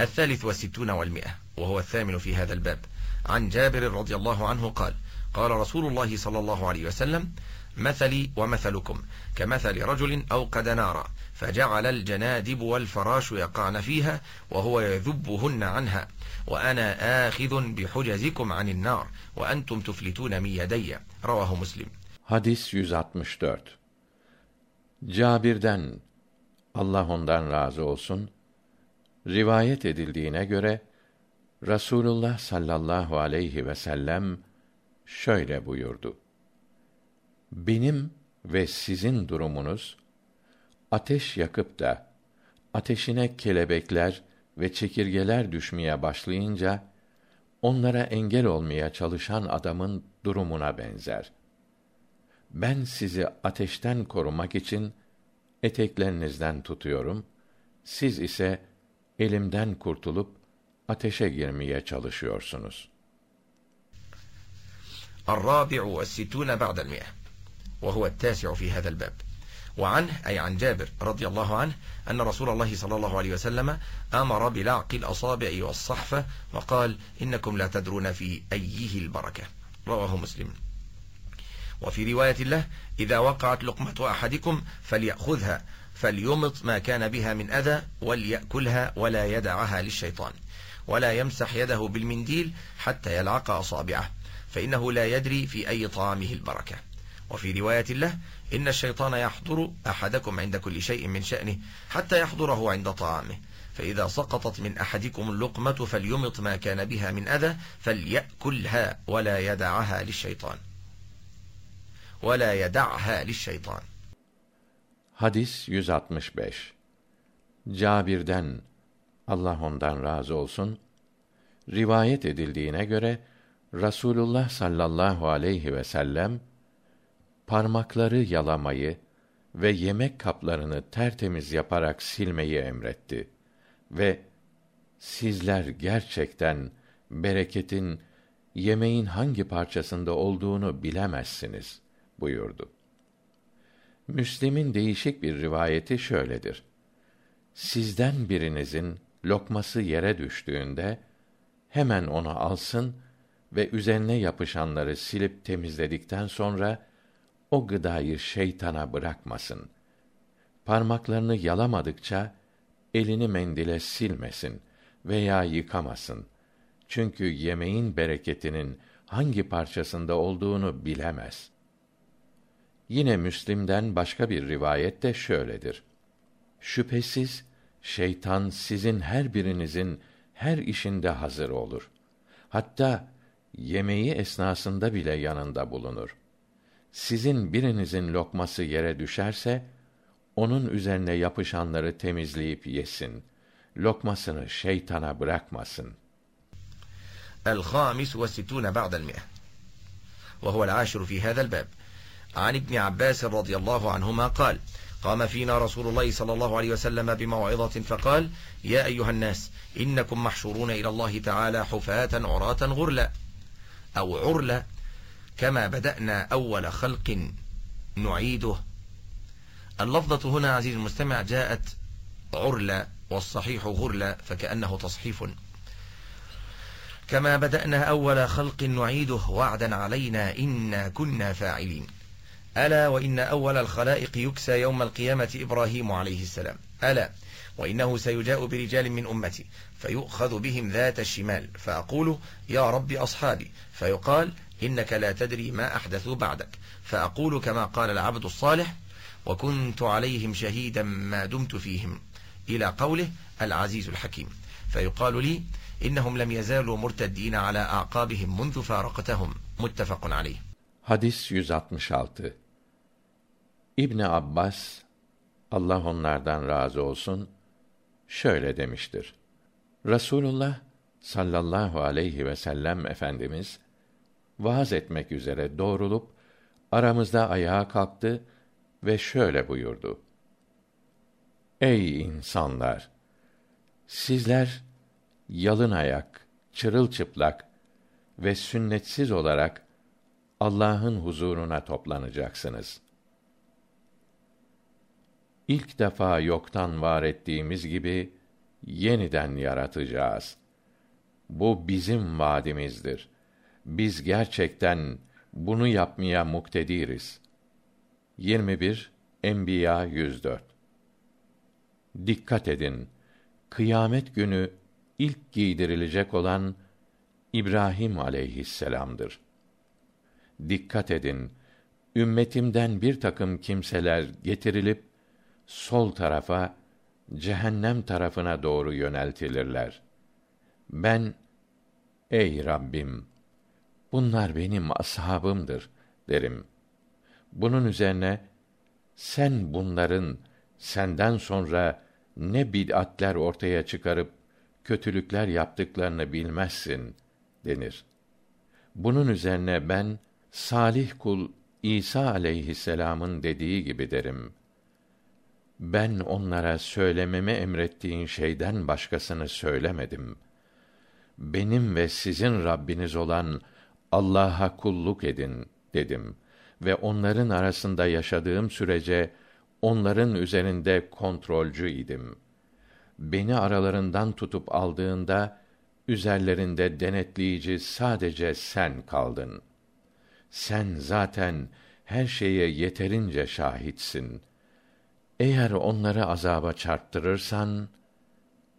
الثالث والستون والمئة وهو الثامن في هذا الباب عن جابر رضي الله عنه قال قال رسول الله صلى الله عليه وسلم مثلي ومثلكم كمثل رجل أوقد نارا فجعل الجنادب والفراش يقعن فيها وهو يذبهن عنها وأنا آخذ بحجزكم عن النار وأنتم تفلتون من يدي رواه مسلم Hadis 164 Cabir'den الله ondan razı olsun rivayet edildiğine göre Rasulullah sallallahu aleyhi ve sellem şöyle buyurdu. Benim ve sizin durumunuz ateş yakıp da ateşine kelebekler ve çekirgeler düşmeye başlayınca onlara engel olmaya çalışan adamın durumuna benzer. Ben sizi ateşten korumak için eteklerinizden tutuyorum. Siz ise elimden kurtulup ateşe girmeye çalışıyorsunuz. الرابع والستون بعد المئة وهو التاسع في هذا الباب وعنه أي عن جابر رضي الله عنه أن رسول الله صلى الله عليه وسلم أمر بلعق الأصابع والصحفة وقال إنكم لا تدرون في أيه البركة رواه مسلم وفي رواية الله إذا وقعت لقمة أحدكم فليأخذها فليمط ما كان بها من أذى وليأكلها ولا يدعها للشيطان ولا يمسح يده بالمنديل حتى يلعق أصابعه فإنه لا يدري في أي طعامه البركة وفي رواية له إن الشيطان يحضر أحدكم عند كل شيء من شأنه حتى يحضره عند طعامه فإذا سقطت من أحدكم اللقمة فليمط ما كان بها من أذى فليأكلها ولا يدعها للشيطان ولا يدعها للشيطان Hadis 165 Cabir'den Allah ondan razı olsun rivayet edildiğine göre Rasulullah sallallahu aleyhi ve sellem parmakları yalamayı ve yemek kaplarını tertemiz yaparak silmeyi emretti ve sizler gerçekten bereketin yemeğin hangi parçasında olduğunu bilemezsiniz buyurdu. Müslim'in değişik bir rivayeti şöyledir. Sizden birinizin lokması yere düştüğünde hemen onu alsın ve üzerine yapışanları silip temizledikten sonra o gıdayı şeytana bırakmasın. Parmaklarını yalamadıkça elini mendile silmesin veya yıkamasın. Çünkü yemeğin bereketinin hangi parçasında olduğunu bilemez. Yine Müslim'den başka bir rivayet de şöyledir. Şüphesiz şeytan sizin her birinizin her işinde hazır olur. Hatta yemeği esnasında bile yanında bulunur. Sizin birinizin lokması yere düşerse onun üzerine yapışanları temizleyip yesin. Lokmasını şeytana bırakmasın. الخامس والستون بعد المئة وهو العاشر في هذا الباب عن ابن عباس رضي الله عنهما قال قام فينا رسول الله صلى الله عليه وسلم بموعظة فقال يا أيها الناس إنكم محشورون إلى الله تعالى حفاة عراة غرلا أو عرلا كما بدأنا أول خلق نعيده اللفظة هنا عزيز المستمع جاءت عرلا والصحيح غرلا فكأنه تصحيف كما بدأنا أول خلق نعيده وعدا علينا إنا كنا فاعلين ألا وإن أول الخلائق يكسى يوم القيامة إبراهيم عليه السلام ألا وإنه سيجاء برجال من أمتي فيؤخذ بهم ذات الشمال فأقول يا رب أصحابي فيقال إنك لا تدري ما أحدثوا بعدك فأقول كما قال العبد الصالح وكنت عليهم شهيدا ما دمت فيهم إلى قوله العزيز الحكيم فيقال لي إنهم لم يزالوا مرتدين على أعقابهم منذ فارقتهم متفق عليه Hadis 166 İbn Abbas Allah onlardan razı olsun şöyle demiştir. Rasulullah sallallahu aleyhi ve sellem efendimiz vaaz etmek üzere doğrulup aramızda ayağa kalktı ve şöyle buyurdu. Ey insanlar! Sizler yalın ayak, çırılçıplak ve sünnetsiz olarak Allah'ın huzuruna toplanacaksınız. İlk defa yoktan var ettiğimiz gibi yeniden yaratacağız. Bu bizim vaadimizdir. Biz gerçekten bunu yapmaya muktediriz. 21 Enbiya 104 Dikkat edin. Kıyamet günü ilk giydirilecek olan İbrahim aleyhisselam'dır. Dikkat edin. Ümmetimden bir takım kimseler getirilip sol tarafa cehennem tarafına doğru yöneltilirler. Ben ey Rabbim bunlar benim ashabımdır derim. Bunun üzerine sen bunların senden sonra ne bid'atler ortaya çıkarıp kötülükler yaptıklarını bilmezsin denir. Bunun üzerine ben salih kul İsa aleyhisselam'ın dediği gibi derim. Ben onlara söylememi emrettiğin şeyden başkasını söylemedim. Benim ve sizin Rabbiniz olan Allah'a kulluk edin dedim ve onların arasında yaşadığım sürece onların üzerinde kontrolcü idim. Beni aralarından tutup aldığında üzerlerinde denetleyici sadece sen kaldın. Sen zaten her şeye yeterince şahitsin. Eğer onları azaba çarptırırsan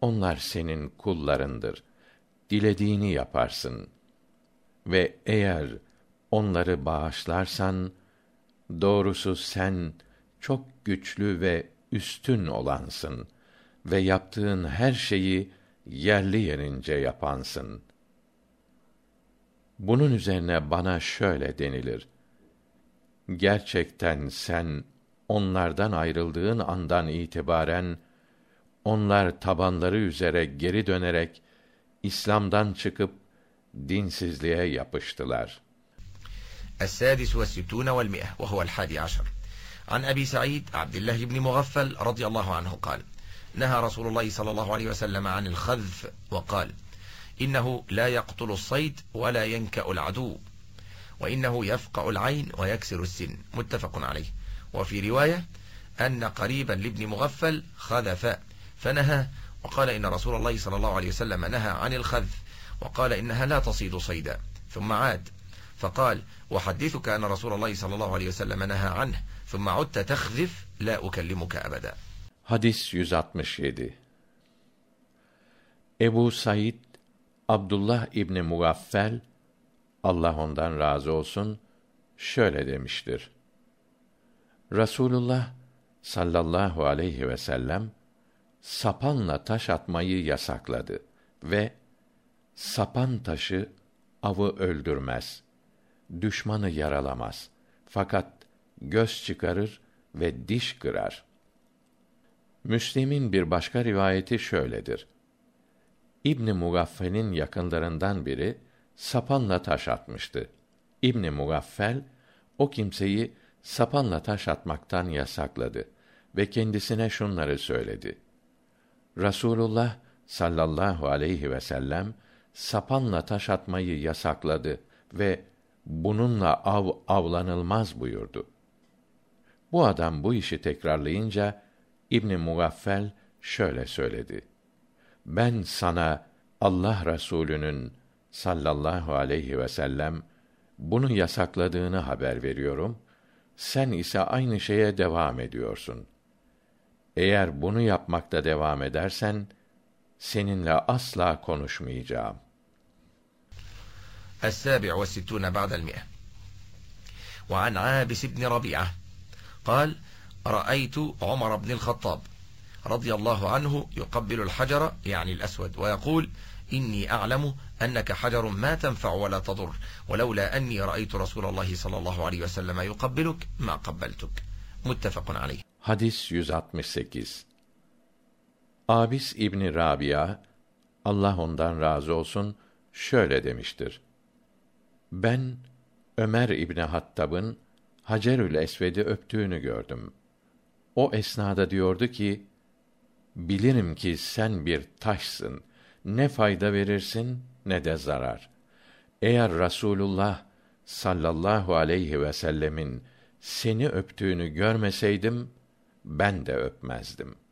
onlar senin kullarındır. Dilediğini yaparsın. Ve eğer onları bağışlarsan doğrusu sen çok güçlü ve üstün olansın ve yaptığın her şeyi yerli yerince yapansın. Bunun üzerine bana şöyle denilir. Gerçekten sen onlardan ayrıldığın andan itibaren onlar tabanları üzere geri dönerek İslam'dan çıkıp dinsizliğe yapıştılar. السادس والستون والمئة وهو الحادي عشر عن أبي سعيد عبد الله بن مغفل رضي الله عنه قال نهى رسول الله صلى الله عليه وسلم عن الخذف وقال إنه لا يقتل الصيد ولا ينكأ العدو وإنه يفقع العين ويكسر السن متفق عليه وفي رواية أن قريبا لابن مغفل خذف فنهى وقال إن رسول الله صلى الله عليه وسلم نهى عن الخذف وقال إنها لا تصيد صيدا ثم عاد فقال وحدثك أن رسول الله صلى الله عليه وسلم نهى عنه ثم عدت تخذف لا أكلمك أبدا Hadis 167 Ebu Said Abdullah İbni Mugaffel Allah ondan razı olsun şöyle demiştir. Rasulullah sallallahu aleyhi ve sellem sapanla taş atmayı yasakladı ve sapan taşı avı öldürmez, düşmanı yaralamaz. Fakat göz çıkarır ve diş kırar. Müslim'in bir başka rivayeti şöyledir. İbn Mugaffel'in yakınlarından biri sapanla taş atmıştı. İbn Mugaffel o kimseyi sapanla taş atmaktan yasakladı ve kendisine şunları söyledi. Rasulullah sallallahu aleyhi ve sellem sapanla taş atmayı yasakladı ve bununla av avlanılmaz buyurdu. Bu adam bu işi tekrarlayınca İbn Mugaffel şöyle söyledi. Ben sana Allah Resulü'nün sallallahu aleyhi ve sellem bunu yasakladığını haber veriyorum sen ise aynı şeye devam ediyorsun. Eğer bunu yapmakta devam edersen seninle asla konuşmayacağım. وعن عابس بن ربيعة قال رأيت عمر بن الخطاب رضي الله عنه يقبل الحجر يعني الأسود ويقول إني أعلم أنك حجر ما تنفع ولا تضر ولولا أني رأيت رسول الله صلى الله عليه وسلم يقبلك ما قبلتك متفق عليه Hadis 168 Abis İbni Rabia, Allah ondan razı olsun, şöyle demiştir. Ben, Ömer İbni Hattab'ın Hacerül Esved'i öptüğünü gördüm. O esnada diyordu ki, bilirim ki sen bir taşsın, ne fayda verirsin ne de zarar. Eğer Rasulullah sallallahu aleyhi ve sellemin seni öptüğünü görmeseydim, ben de öpmezdim.''